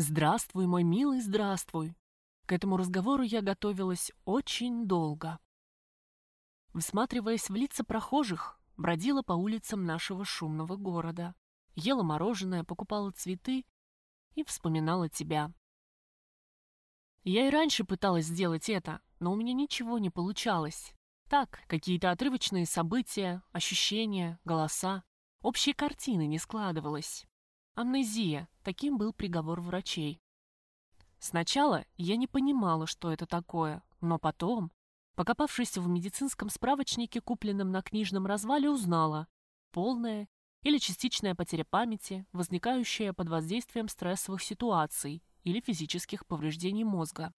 Здравствуй, мой милый, здравствуй. К этому разговору я готовилась очень долго. Всматриваясь в лица прохожих, бродила по улицам нашего шумного города, ела мороженое, покупала цветы и вспоминала тебя. Я и раньше пыталась сделать это, но у меня ничего не получалось. Так, какие-то отрывочные события, ощущения, голоса. Общей картины не складывалось. Амнезия, таким был приговор врачей. Сначала я не понимала, что это такое, но потом, покопавшись в медицинском справочнике, купленном на книжном развале, узнала полная или частичная потеря памяти, возникающая под воздействием стрессовых ситуаций или физических повреждений мозга.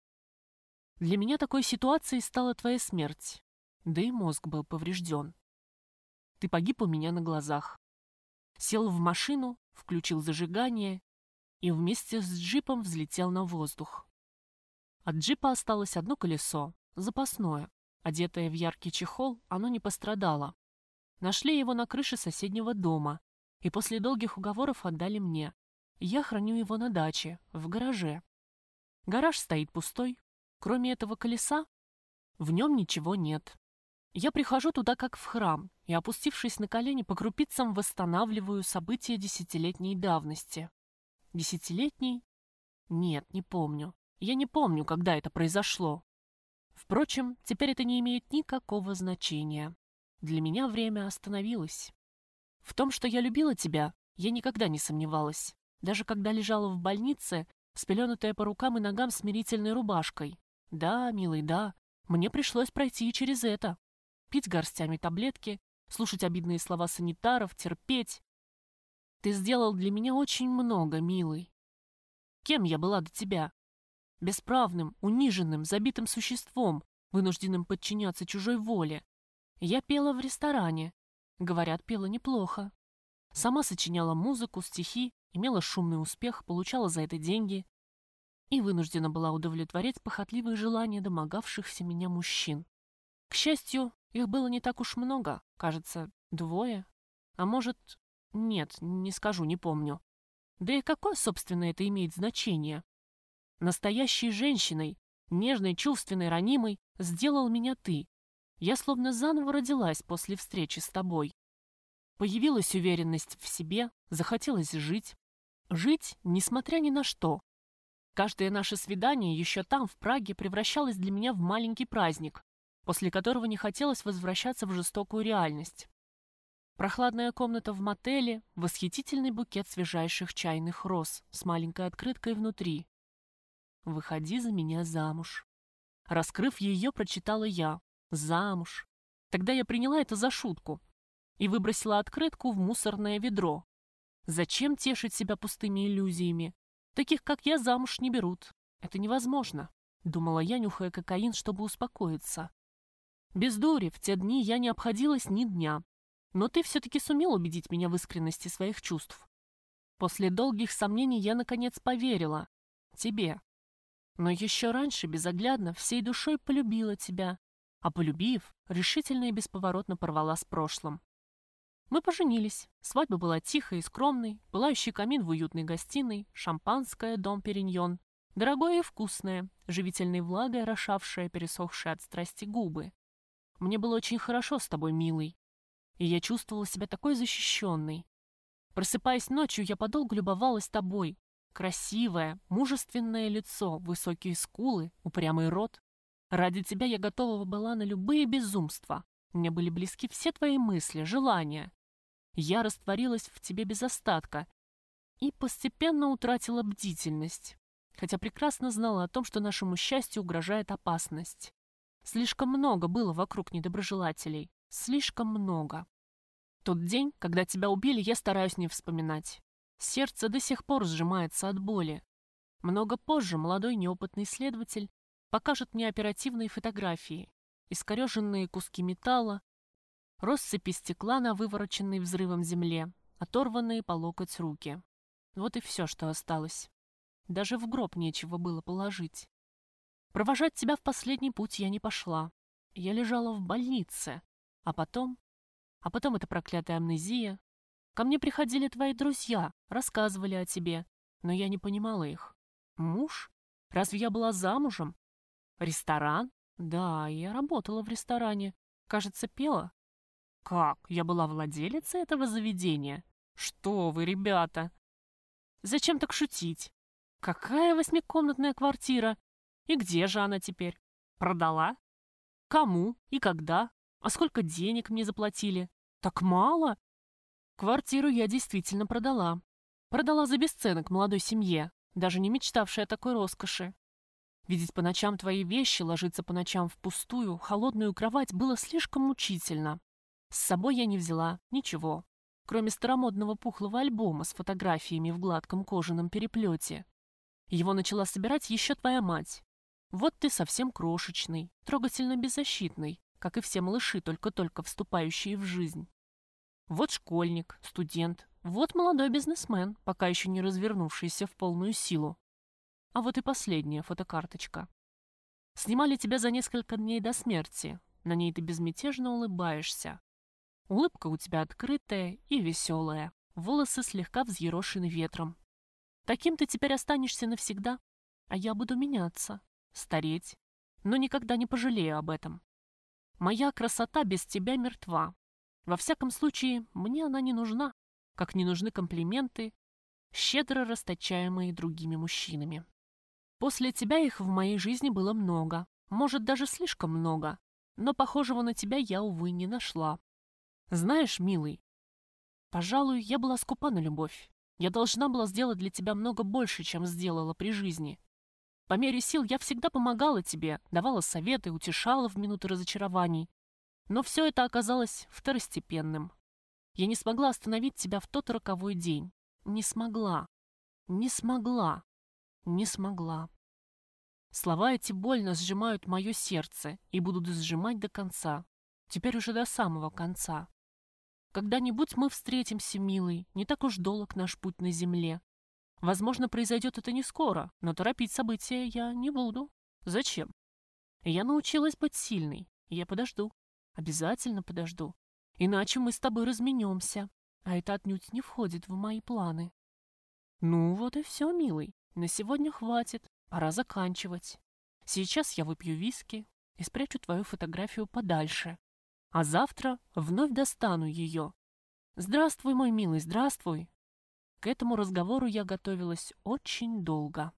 Для меня такой ситуацией стала твоя смерть, да и мозг был поврежден. Ты погиб у меня на глазах. Сел в машину, включил зажигание и вместе с джипом взлетел на воздух. От джипа осталось одно колесо, запасное. Одетое в яркий чехол, оно не пострадало. Нашли его на крыше соседнего дома и после долгих уговоров отдали мне. Я храню его на даче, в гараже. Гараж стоит пустой. Кроме этого колеса, в нем ничего нет. Я прихожу туда как в храм и, опустившись на колени, по крупицам восстанавливаю события десятилетней давности. Десятилетний? Нет, не помню. Я не помню, когда это произошло. Впрочем, теперь это не имеет никакого значения. Для меня время остановилось. В том, что я любила тебя, я никогда не сомневалась. Даже когда лежала в больнице, спеленутая по рукам и ногам смирительной рубашкой. Да, милый, да, мне пришлось пройти и через это. Пить горстями таблетки, слушать обидные слова санитаров, терпеть, ты сделал для меня очень много, милый. Кем я была до тебя? Бесправным, униженным, забитым существом, вынужденным подчиняться чужой воле. Я пела в ресторане. Говорят, пела неплохо. Сама сочиняла музыку, стихи, имела шумный успех, получала за это деньги и вынуждена была удовлетворять похотливые желания домогавшихся меня мужчин. К счастью, их было не так уж много, кажется, двое, а может, нет, не скажу, не помню. Да и какое, собственно, это имеет значение? Настоящей женщиной, нежной, чувственной, ранимой, сделал меня ты. Я словно заново родилась после встречи с тобой. Появилась уверенность в себе, захотелось жить. Жить, несмотря ни на что. Каждое наше свидание еще там, в Праге, превращалось для меня в маленький праздник, после которого не хотелось возвращаться в жестокую реальность. Прохладная комната в мотеле, восхитительный букет свежайших чайных роз с маленькой открыткой внутри. «Выходи за меня замуж». Раскрыв ее, прочитала я. «Замуж». Тогда я приняла это за шутку и выбросила открытку в мусорное ведро. Зачем тешить себя пустыми иллюзиями? Таких, как я, замуж не берут. Это невозможно, думала я, нюхая кокаин, чтобы успокоиться. Без дури в те дни я не обходилась ни дня, но ты все-таки сумел убедить меня в искренности своих чувств. После долгих сомнений я, наконец, поверила. Тебе. Но еще раньше, безоглядно, всей душой полюбила тебя. А полюбив, решительно и бесповоротно порвала с прошлым. Мы поженились. Свадьба была тихой и скромной, пылающий камин в уютной гостиной, шампанское, дом Периньон. Дорогое и вкусное, живительной влагой орошавшее пересохшие от страсти губы. Мне было очень хорошо с тобой, милый и я чувствовала себя такой защищенной. Просыпаясь ночью, я подолгу любовалась тобой. Красивое, мужественное лицо, высокие скулы, упрямый рот. Ради тебя я готова была на любые безумства. Мне были близки все твои мысли, желания. Я растворилась в тебе без остатка и постепенно утратила бдительность, хотя прекрасно знала о том, что нашему счастью угрожает опасность. Слишком много было вокруг недоброжелателей. Слишком много. Тот день, когда тебя убили, я стараюсь не вспоминать. Сердце до сих пор сжимается от боли. Много позже молодой неопытный следователь покажет мне оперативные фотографии, искореженные куски металла, россыпи стекла на вывороченной взрывом земле, оторванные по локоть руки. Вот и все, что осталось. Даже в гроб нечего было положить. Провожать тебя в последний путь я не пошла. Я лежала в больнице, а потом... А потом эта проклятая амнезия. Ко мне приходили твои друзья, рассказывали о тебе, но я не понимала их. Муж? Разве я была замужем? Ресторан? Да, я работала в ресторане. Кажется, пела. Как? Я была владелицей этого заведения? Что вы, ребята? Зачем так шутить? Какая восьмикомнатная квартира? И где же она теперь? Продала? Кому и когда? А сколько денег мне заплатили? Так мало? Квартиру я действительно продала. Продала за бесценок молодой семье, даже не мечтавшей о такой роскоши. Видеть по ночам твои вещи, ложиться по ночам в пустую, холодную кровать было слишком мучительно. С собой я не взяла ничего, кроме старомодного пухлого альбома с фотографиями в гладком кожаном переплете. Его начала собирать еще твоя мать. Вот ты совсем крошечный, трогательно беззащитный, как и все малыши, только-только вступающие в жизнь. Вот школьник, студент, вот молодой бизнесмен, пока еще не развернувшийся в полную силу. А вот и последняя фотокарточка. Снимали тебя за несколько дней до смерти. На ней ты безмятежно улыбаешься. Улыбка у тебя открытая и веселая. Волосы слегка взъерошены ветром. Таким ты теперь останешься навсегда, а я буду меняться, стареть, но никогда не пожалею об этом. Моя красота без тебя мертва. Во всяком случае, мне она не нужна, как не нужны комплименты, щедро расточаемые другими мужчинами. После тебя их в моей жизни было много, может, даже слишком много, но похожего на тебя я, увы, не нашла. Знаешь, милый, пожалуй, я была скупа на любовь. Я должна была сделать для тебя много больше, чем сделала при жизни. По мере сил я всегда помогала тебе, давала советы, утешала в минуты разочарований. Но все это оказалось второстепенным. Я не смогла остановить тебя в тот роковой день. Не смогла. Не смогла. Не смогла. Слова эти больно сжимают мое сердце и будут сжимать до конца. Теперь уже до самого конца. Когда-нибудь мы встретимся, милый, не так уж долг наш путь на земле. Возможно, произойдет это не скоро, но торопить события я не буду. Зачем? Я научилась быть сильной, я подожду. Обязательно подожду. Иначе мы с тобой разменемся, а это отнюдь не входит в мои планы. Ну вот и все, милый. На сегодня хватит, пора заканчивать. Сейчас я выпью виски и спрячу твою фотографию подальше, а завтра вновь достану ее. Здравствуй, мой милый, здравствуй. К этому разговору я готовилась очень долго.